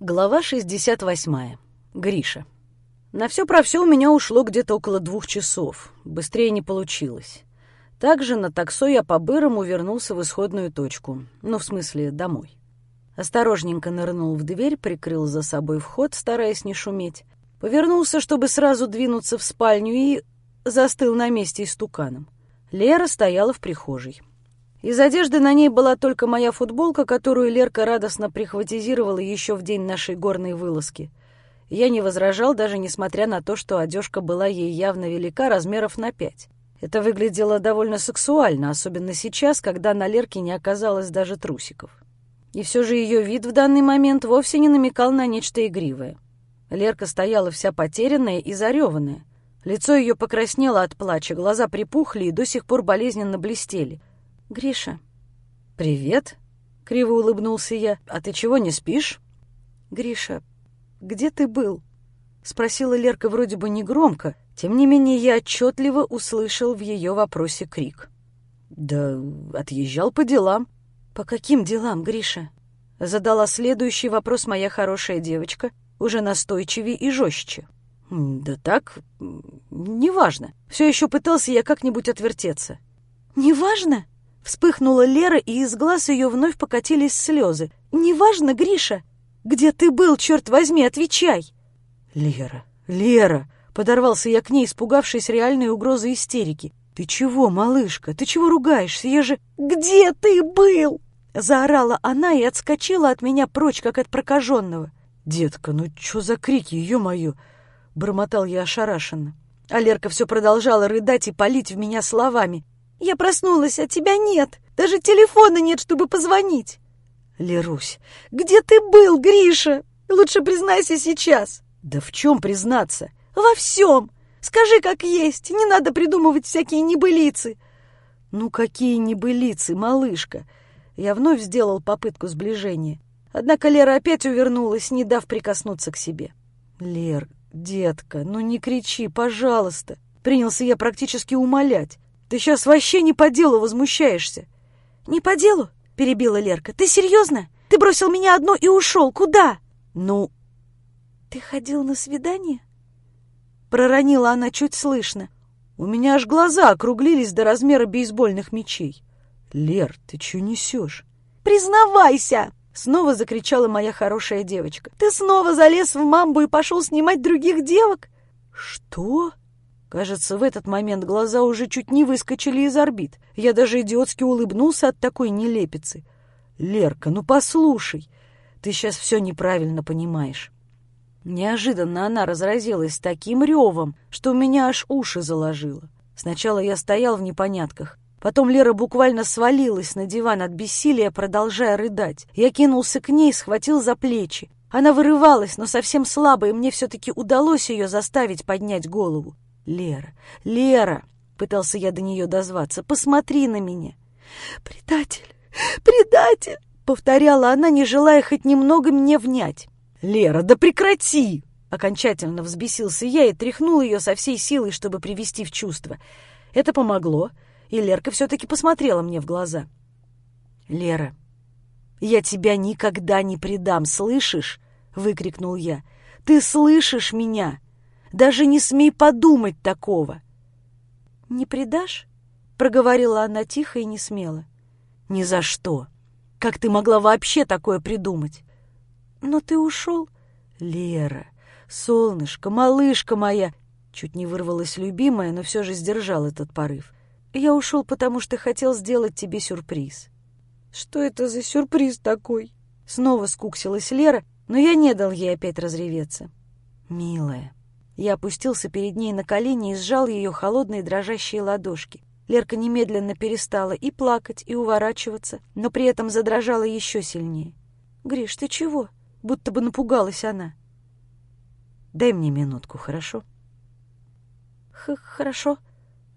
Глава 68. Гриша. На все про все у меня ушло где-то около двух часов. Быстрее не получилось. Также на таксо я по-бырому вернулся в исходную точку. Ну, в смысле, домой. Осторожненько нырнул в дверь, прикрыл за собой вход, стараясь не шуметь. Повернулся, чтобы сразу двинуться в спальню, и застыл на месте истуканом. Лера стояла в прихожей. Из одежды на ней была только моя футболка, которую Лерка радостно прихватизировала еще в день нашей горной вылазки. Я не возражал, даже несмотря на то, что одежка была ей явно велика, размеров на пять. Это выглядело довольно сексуально, особенно сейчас, когда на Лерке не оказалось даже трусиков. И все же ее вид в данный момент вовсе не намекал на нечто игривое. Лерка стояла вся потерянная и зареванная. Лицо ее покраснело от плача, глаза припухли и до сих пор болезненно блестели. «Гриша». «Привет», — криво улыбнулся я. «А ты чего, не спишь?» «Гриша, где ты был?» — спросила Лерка вроде бы негромко. Тем не менее, я отчетливо услышал в ее вопросе крик. «Да отъезжал по делам». «По каким делам, Гриша?» — задала следующий вопрос моя хорошая девочка, уже настойчивее и жестче. «Да так, неважно. Все еще пытался я как-нибудь отвертеться». «Неважно?» Вспыхнула Лера, и из глаз ее вновь покатились слезы. «Неважно, Гриша! Где ты был, черт возьми, отвечай!» «Лера, Лера!» — подорвался я к ней, испугавшись реальной угрозы истерики. «Ты чего, малышка? Ты чего ругаешься? Я же...» «Где ты был?» — заорала она и отскочила от меня прочь, как от прокаженного. «Детка, ну что за крики, ё-моё!» — бормотал я ошарашенно. А Лерка все продолжала рыдать и палить в меня словами. Я проснулась, а тебя нет. Даже телефона нет, чтобы позвонить. Лерусь, где ты был, Гриша? Лучше признайся сейчас. Да в чем признаться? Во всем. Скажи, как есть. Не надо придумывать всякие небылицы. Ну, какие небылицы, малышка? Я вновь сделал попытку сближения. Однако Лера опять увернулась, не дав прикоснуться к себе. Лер, детка, ну не кричи, пожалуйста. Принялся я практически умолять. Ты сейчас вообще не по делу возмущаешься. Не по делу? Перебила Лерка. Ты серьезно? Ты бросил меня одно и ушел. Куда? Ну... Ты ходил на свидание? Проронила она чуть слышно. У меня аж глаза округлились до размера бейсбольных мечей. Лер, ты что несешь? Признавайся! Снова закричала моя хорошая девочка. Ты снова залез в мамбу и пошел снимать других девок? Что? Кажется, в этот момент глаза уже чуть не выскочили из орбит. Я даже идиотски улыбнулся от такой нелепицы. «Лерка, ну послушай, ты сейчас все неправильно понимаешь». Неожиданно она разразилась таким ревом, что у меня аж уши заложило. Сначала я стоял в непонятках. Потом Лера буквально свалилась на диван от бессилия, продолжая рыдать. Я кинулся к ней, схватил за плечи. Она вырывалась, но совсем слабо, и мне все-таки удалось ее заставить поднять голову. «Лера, Лера!» — пытался я до нее дозваться. «Посмотри на меня!» «Предатель! Предатель!» — повторяла она, не желая хоть немного мне внять. «Лера, да прекрати!» Окончательно взбесился я и тряхнул ее со всей силой, чтобы привести в чувство. Это помогло, и Лерка все-таки посмотрела мне в глаза. «Лера, я тебя никогда не предам, слышишь?» — выкрикнул я. «Ты слышишь меня?» Даже не смей подумать такого. — Не предашь? — проговорила она тихо и не смело. — Ни за что. Как ты могла вообще такое придумать? — Но ты ушел. — Лера, солнышко, малышка моя. Чуть не вырвалась любимая, но все же сдержал этот порыв. Я ушел, потому что хотел сделать тебе сюрприз. — Что это за сюрприз такой? Снова скуксилась Лера, но я не дал ей опять разреветься. — Милая, я опустился перед ней на колени и сжал ее холодные дрожащие ладошки. Лерка немедленно перестала и плакать, и уворачиваться, но при этом задрожала еще сильнее. «Гриш, ты чего?» — будто бы напугалась она. «Дай мне минутку, хорошо?» Х «Хорошо».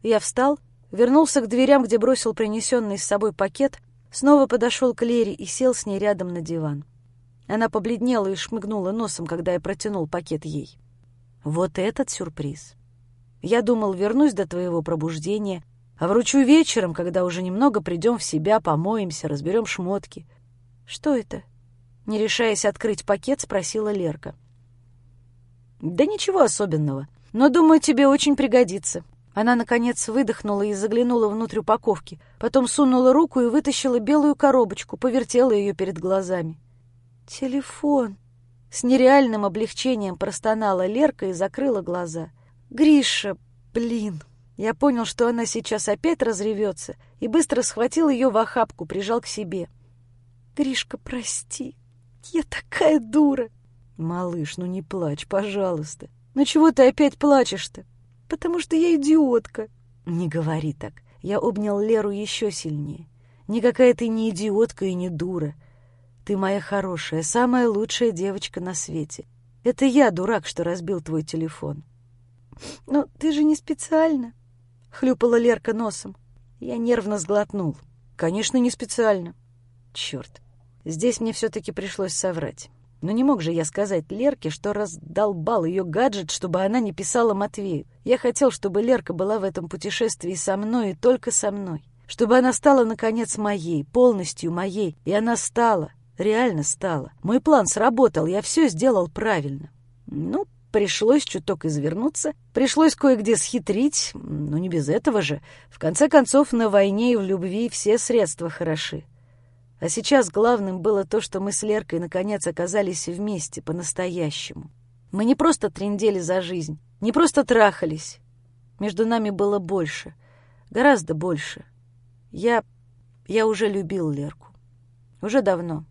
Я встал, вернулся к дверям, где бросил принесенный с собой пакет, снова подошел к Лере и сел с ней рядом на диван. Она побледнела и шмыгнула носом, когда я протянул пакет ей. Вот этот сюрприз. Я думал, вернусь до твоего пробуждения, а вручу вечером, когда уже немного придем в себя, помоемся, разберем шмотки. Что это? Не решаясь открыть пакет, спросила Лерка. «Да ничего особенного, но, думаю, тебе очень пригодится». Она, наконец, выдохнула и заглянула внутрь упаковки, потом сунула руку и вытащила белую коробочку, повертела ее перед глазами. «Телефон!» С нереальным облегчением простонала Лерка и закрыла глаза. «Гриша, блин!» Я понял, что она сейчас опять разревется, и быстро схватил ее в охапку, прижал к себе. «Гришка, прости, я такая дура!» «Малыш, ну не плачь, пожалуйста!» «Ну чего ты опять плачешь-то?» «Потому что я идиотка!» «Не говори так!» Я обнял Леру еще сильнее. «Никакая ты не идиотка и не дура. Ты моя хорошая, самая лучшая девочка на свете. Это я, дурак, что разбил твой телефон». «Но ты же не специально!» — хлюпала Лерка носом. Я нервно сглотнул. Конечно, не специально. Черт, здесь мне все-таки пришлось соврать. Но не мог же я сказать Лерке, что раздолбал ее гаджет, чтобы она не писала Матвею. Я хотел, чтобы Лерка была в этом путешествии со мной и только со мной. Чтобы она стала, наконец, моей, полностью моей. И она стала, реально стала. Мой план сработал, я все сделал правильно. Ну, Пришлось чуток извернуться, пришлось кое-где схитрить, но не без этого же. В конце концов, на войне и в любви все средства хороши. А сейчас главным было то, что мы с Леркой наконец оказались вместе по-настоящему. Мы не просто трендели за жизнь, не просто трахались. Между нами было больше, гораздо больше. Я... я уже любил Лерку. Уже давно.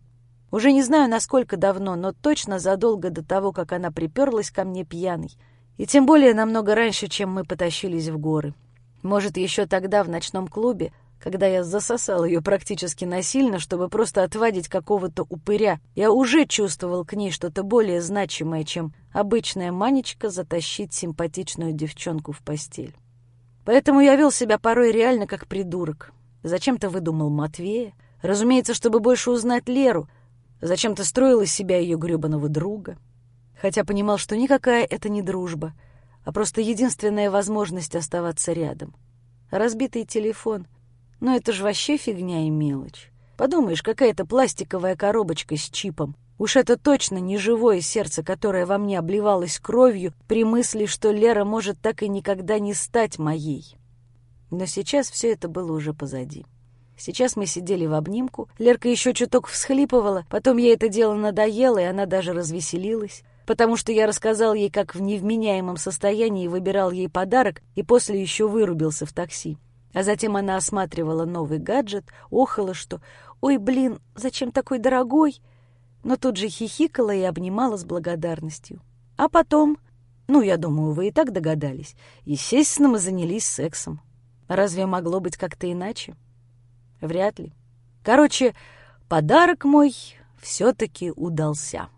Уже не знаю, насколько давно, но точно задолго до того, как она приперлась ко мне пьяной. И тем более намного раньше, чем мы потащились в горы. Может, еще тогда в ночном клубе, когда я засосал ее практически насильно, чтобы просто отвадить какого-то упыря, я уже чувствовал к ней что-то более значимое, чем обычная манечка затащить симпатичную девчонку в постель. Поэтому я вел себя порой реально как придурок. Зачем-то выдумал Матвея. Разумеется, чтобы больше узнать Леру — Зачем-то строил из себя ее гребаного друга. Хотя понимал, что никакая это не дружба, а просто единственная возможность оставаться рядом. Разбитый телефон. Но это же вообще фигня и мелочь. Подумаешь, какая-то пластиковая коробочка с чипом. Уж это точно не живое сердце, которое во мне обливалось кровью при мысли, что Лера может так и никогда не стать моей. Но сейчас все это было уже позади. Сейчас мы сидели в обнимку. Лерка еще чуток всхлипывала. Потом ей это дело надоело, и она даже развеселилась. Потому что я рассказал ей, как в невменяемом состоянии выбирал ей подарок, и после еще вырубился в такси. А затем она осматривала новый гаджет, охала, что «Ой, блин, зачем такой дорогой?» Но тут же хихикала и обнимала с благодарностью. А потом, ну, я думаю, вы и так догадались, естественно, мы занялись сексом. Разве могло быть как-то иначе? Вряд ли. Короче, подарок мой все-таки удался.